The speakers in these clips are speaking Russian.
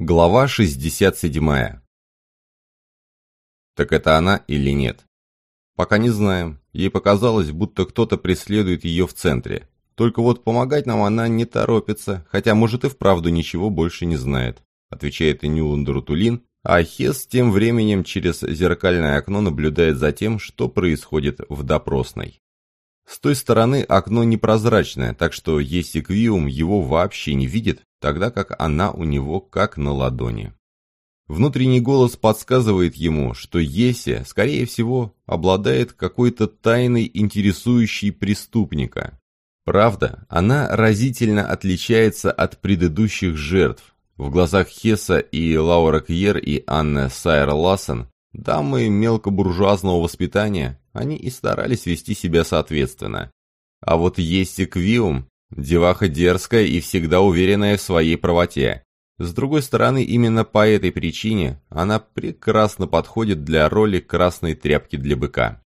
Глава 67. Так это она или нет? Пока не знаем. Ей показалось, будто кто-то преследует ее в центре. Только вот помогать нам она не торопится, хотя, может, и вправду ничего больше не знает. Отвечает и Нюландеру Тулин, а Хес тем временем через зеркальное окно наблюдает за тем, что происходит в допросной. С той стороны окно непрозрачное, так что Есиквиум его вообще не видит, тогда как она у него как на ладони. Внутренний голос подсказывает ему, что Еси, скорее всего, обладает какой-то тайной, интересующей преступника. Правда, она разительно отличается от предыдущих жертв. В глазах Хесса и Лаура Кьер и Анны Сайер Лассен, дамы мелкобуржуазного воспитания, они и старались вести себя соответственно. А вот есть Квиум, деваха дерзкая и всегда уверенная в своей правоте. С другой стороны, именно по этой причине она прекрасно подходит для роли красной тряпки для быка.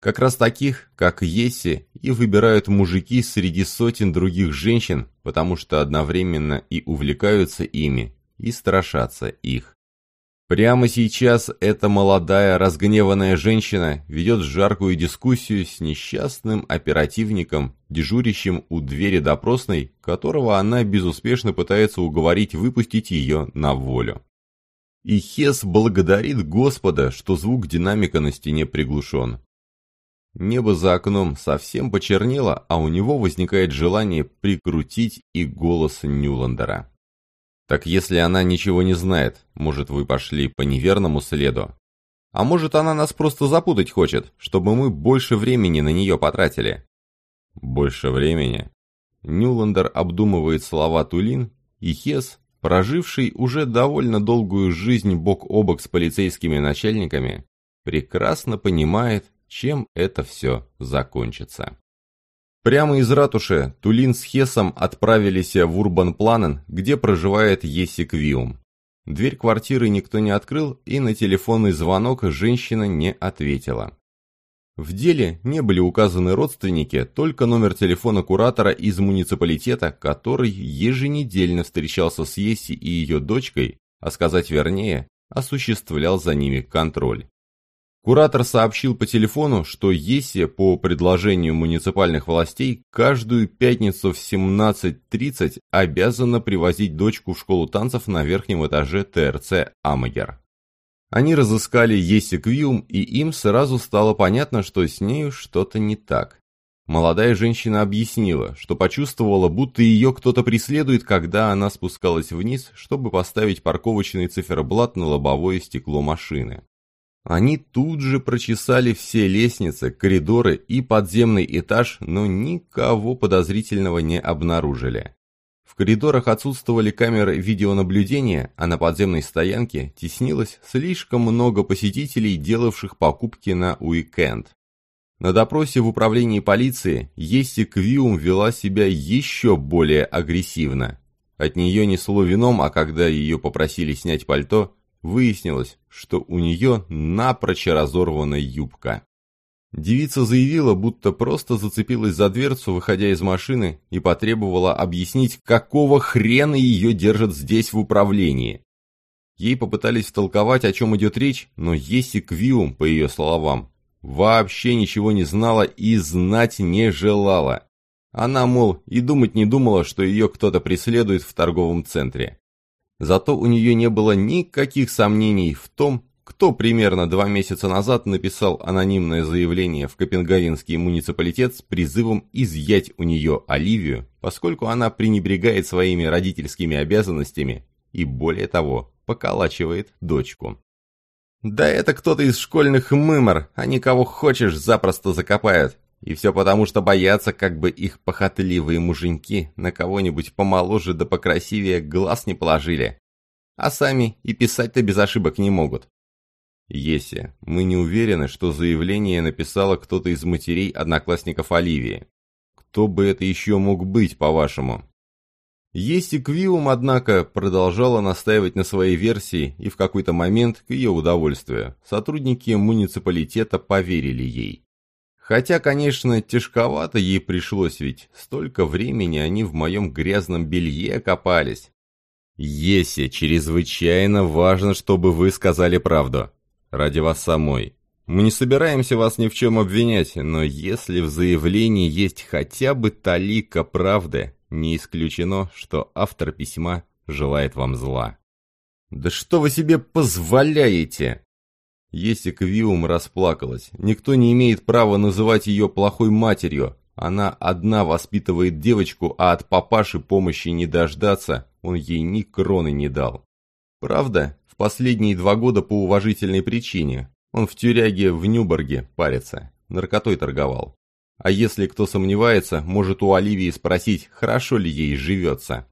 Как раз таких, как Есси, и выбирают мужики среди сотен других женщин, потому что одновременно и увлекаются ими, и страшатся их. Прямо сейчас эта молодая разгневанная женщина ведет жаркую дискуссию с несчастным оперативником, дежурящим у двери допросной, которого она безуспешно пытается уговорить выпустить ее на волю. И Хес благодарит Господа, что звук динамика на стене приглушен. Небо за окном совсем почернело, а у него возникает желание прикрутить и голос Нюландера. Так если она ничего не знает, может, вы пошли по неверному следу? А может, она нас просто запутать хочет, чтобы мы больше времени на нее потратили? Больше времени? Нюландер обдумывает слова Тулин, и Хес, проживший уже довольно долгую жизнь бок о бок с полицейскими начальниками, прекрасно понимает, чем это все закончится. Прямо из ратуши Тулин с Хесом отправились в Урбан-Планен, где проживает Есик Виум. Дверь квартиры никто не открыл, и на телефонный звонок женщина не ответила. В деле не были указаны родственники, только номер телефона куратора из муниципалитета, который еженедельно встречался с Есси и ее дочкой, а сказать вернее, осуществлял за ними контроль. Куратор сообщил по телефону, что Еси по предложению муниципальных властей каждую пятницу в 17.30 обязана привозить дочку в школу танцев на верхнем этаже ТРЦ «Амагер». Они разыскали Еси Квиум, и им сразу стало понятно, что с нею что-то не так. Молодая женщина объяснила, что почувствовала, будто ее кто-то преследует, когда она спускалась вниз, чтобы поставить парковочный циферблат на лобовое стекло машины. Они тут же прочесали все лестницы, коридоры и подземный этаж, но никого подозрительного не обнаружили. В коридорах отсутствовали камеры видеонаблюдения, а на подземной стоянке теснилось слишком много посетителей, делавших покупки на уикенд. На допросе в управлении полиции Есси Квиум вела себя еще более агрессивно. От нее несло вином, а когда ее попросили снять пальто, Выяснилось, что у нее напрочь разорвана юбка. Девица заявила, будто просто зацепилась за дверцу, выходя из машины, и потребовала объяснить, какого хрена ее держат здесь в управлении. Ей попытались втолковать, о чем идет речь, но Еси Квиум, по ее словам, вообще ничего не знала и знать не желала. Она, мол, и думать не думала, что ее кто-то преследует в торговом центре. Зато у нее не было никаких сомнений в том, кто примерно два месяца назад написал анонимное заявление в Копенгагенский муниципалитет с призывом изъять у нее Оливию, поскольку она пренебрегает своими родительскими обязанностями и, более того, поколачивает дочку. «Да это кто-то из школьных мымор, они кого хочешь запросто закопают. И все потому, что боятся, как бы их похотливые муженьки на кого-нибудь помоложе да покрасивее глаз не положили. А сами и писать-то без ошибок не могут. Еси, мы не уверены, что заявление написала кто-то из матерей одноклассников Оливии. Кто бы это еще мог быть, по-вашему? Еси Квиум, однако, продолжала настаивать на своей версии, и в какой-то момент, к ее удовольствию, сотрудники муниципалитета поверили ей. Хотя, конечно, тяжковато ей пришлось, ведь столько времени они в моем грязном белье копались. Есе, чрезвычайно важно, чтобы вы сказали правду. Ради вас самой. Мы не собираемся вас ни в чем обвинять, но если в заявлении есть хотя бы талика правды, не исключено, что автор письма желает вам зла. «Да что вы себе позволяете?» Есик Виум расплакалась. Никто не имеет права называть ее плохой матерью. Она одна воспитывает девочку, а от папаши помощи не дождаться он ей ни кроны не дал. Правда, в последние два года по уважительной причине. Он в тюряге в Нюборге парится, наркотой торговал. А если кто сомневается, может у Оливии спросить, хорошо ли ей живется.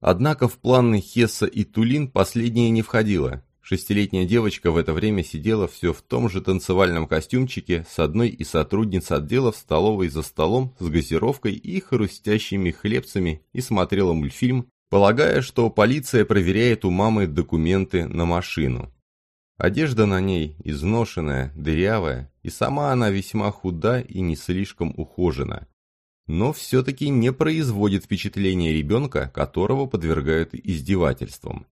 Однако в планы Хесса и Тулин последнее не входило. Шестилетняя девочка в это время сидела все в том же танцевальном костюмчике с одной из сотрудниц отдела в столовой за столом с газировкой и хрустящими хлебцами и смотрела мультфильм, полагая, что полиция проверяет у мамы документы на машину. Одежда на ней изношенная, дырявая, и сама она весьма худа и не слишком ухожена. Но все-таки не производит впечатления ребенка, которого подвергают издевательствам.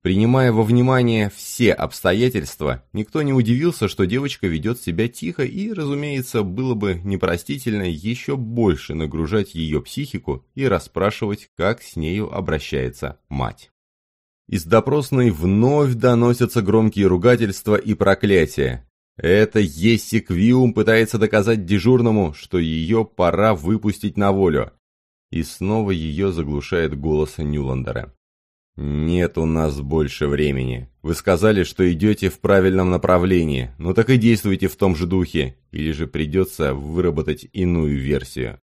Принимая во внимание все обстоятельства, никто не удивился, что девочка ведет себя тихо и, разумеется, было бы непростительно еще больше нагружать ее психику и расспрашивать, как с нею обращается мать. Из допросной вновь доносятся громкие ругательства и проклятия. Это Ессик Виум пытается доказать дежурному, что ее пора выпустить на волю. И снова ее заглушает голос Нюландера. «Нет у нас больше времени. Вы сказали, что идете в правильном направлении, ну так и действуйте в том же духе, или же придется выработать иную версию».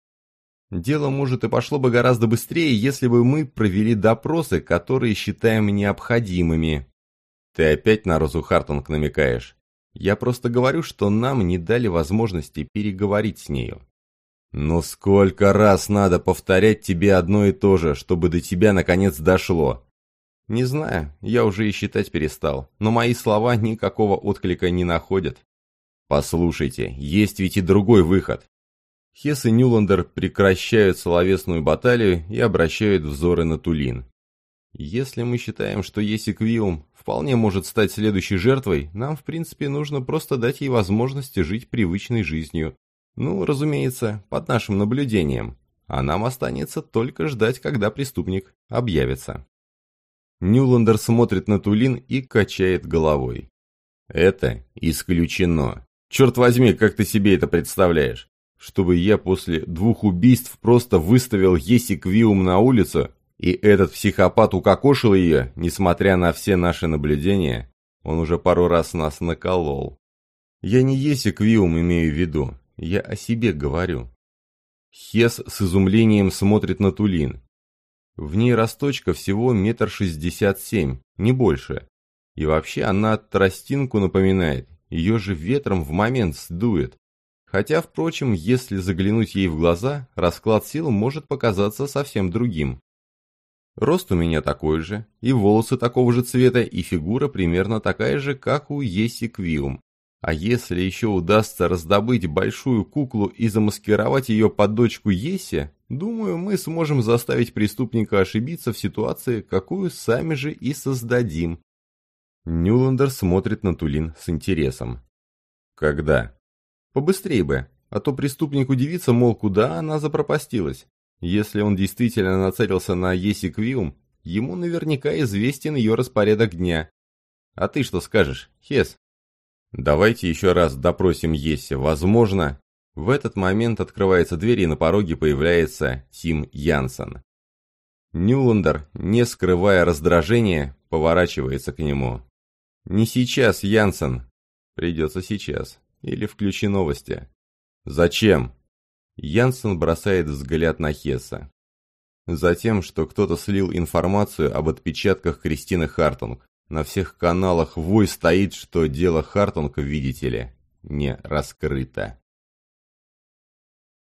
Дело, может, и пошло бы гораздо быстрее, если бы мы провели допросы, которые считаем необходимыми. Ты опять на Розу Хартунг намекаешь. Я просто говорю, что нам не дали возможности переговорить с нею. Но сколько раз надо повторять тебе одно и то же, чтобы до тебя наконец дошло? Не знаю, я уже и считать перестал, но мои слова никакого отклика не находят. Послушайте, есть ведь и другой выход. Хесс и Нюландер прекращают словесную баталию и обращают взоры на Тулин. Если мы считаем, что Есик Виум вполне может стать следующей жертвой, нам, в принципе, нужно просто дать ей возможность жить привычной жизнью. Ну, разумеется, под нашим наблюдением. А нам останется только ждать, когда преступник объявится. Нюландер смотрит на Тулин и качает головой. Это исключено. Черт возьми, как ты себе это представляешь? Чтобы я после двух убийств просто выставил Есик Виум на улицу, и этот психопат укокошил ее, несмотря на все наши наблюдения, он уже пару раз нас наколол. Я не Есик Виум имею в виду, я о себе говорю. Хес с изумлением смотрит на Тулин. В ней росточка всего метр шестьдесят семь, не больше. И вообще она тростинку напоминает, ее же ветром в момент сдует. Хотя, впрочем, если заглянуть ей в глаза, расклад сил может показаться совсем другим. Рост у меня такой же, и волосы такого же цвета, и фигура примерно такая же, как у Еси Квиум. А если еще удастся раздобыть большую куклу и замаскировать ее под дочку Еси, думаю, мы сможем заставить преступника ошибиться в ситуации, какую сами же и создадим. Нюландер смотрит на Тулин с интересом. Когда? Побыстрее бы, а то преступник удивится, мол, куда она запропастилась. Если он действительно нацелился на Еси Квиум, ему наверняка известен ее распорядок дня. А ты что скажешь, Хес? Давайте еще раз допросим Есси. Возможно... В этот момент открывается дверь, и на пороге появляется Тим Янсен. Нюландер, не скрывая раздражения, поворачивается к нему. «Не сейчас, Янсен!» «Придется сейчас. Или включи новости». «Зачем?» Янсен бросает взгляд на Хесса. Затем, что кто-то слил информацию об отпечатках Кристины Хартунг. На всех каналах вой стоит, что дело Хартунг, видите ли, не раскрыто.